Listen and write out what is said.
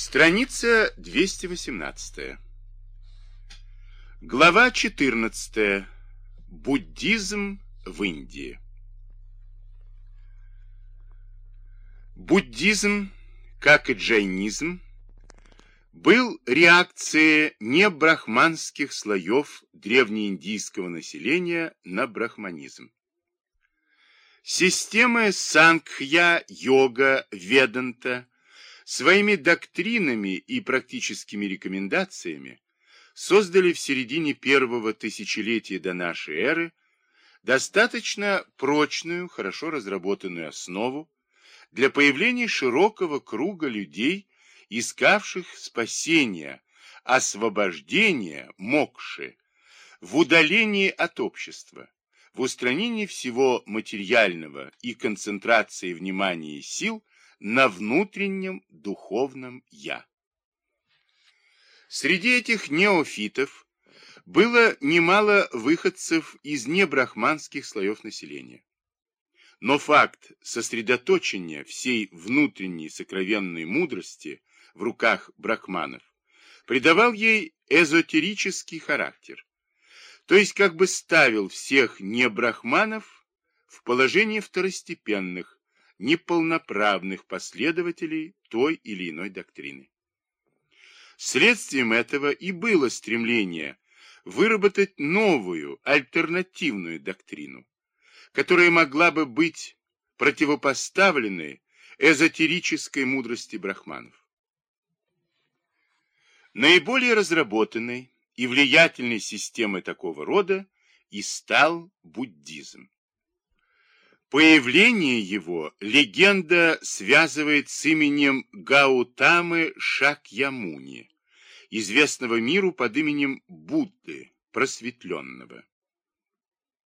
Страница 218. Глава 14. Буддизм в Индии. Буддизм, как и джайнизм, был реакцией небрахманских слоев древнеиндийского населения на брахманизм. Системы Сангхья, йога, веданта своими доктринами и практическими рекомендациями создали в середине первого тысячелетия до нашей эры достаточно прочную, хорошо разработанную основу для появления широкого круга людей, искавших спасения, освобождения, мокши, в удалении от общества, в устранении всего материального и концентрации внимания и сил на внутреннем духовном «я». Среди этих неофитов было немало выходцев из небрахманских слоев населения. Но факт сосредоточения всей внутренней сокровенной мудрости в руках брахманов придавал ей эзотерический характер, то есть как бы ставил всех небрахманов в положение второстепенных, неполноправных последователей той или иной доктрины. Следствием этого и было стремление выработать новую, альтернативную доктрину, которая могла бы быть противопоставленной эзотерической мудрости брахманов. Наиболее разработанной и влиятельной системой такого рода и стал буддизм. Появление его легенда связывает с именем Гаутамы Шакьямуни, известного миру под именем Будды, просветленного.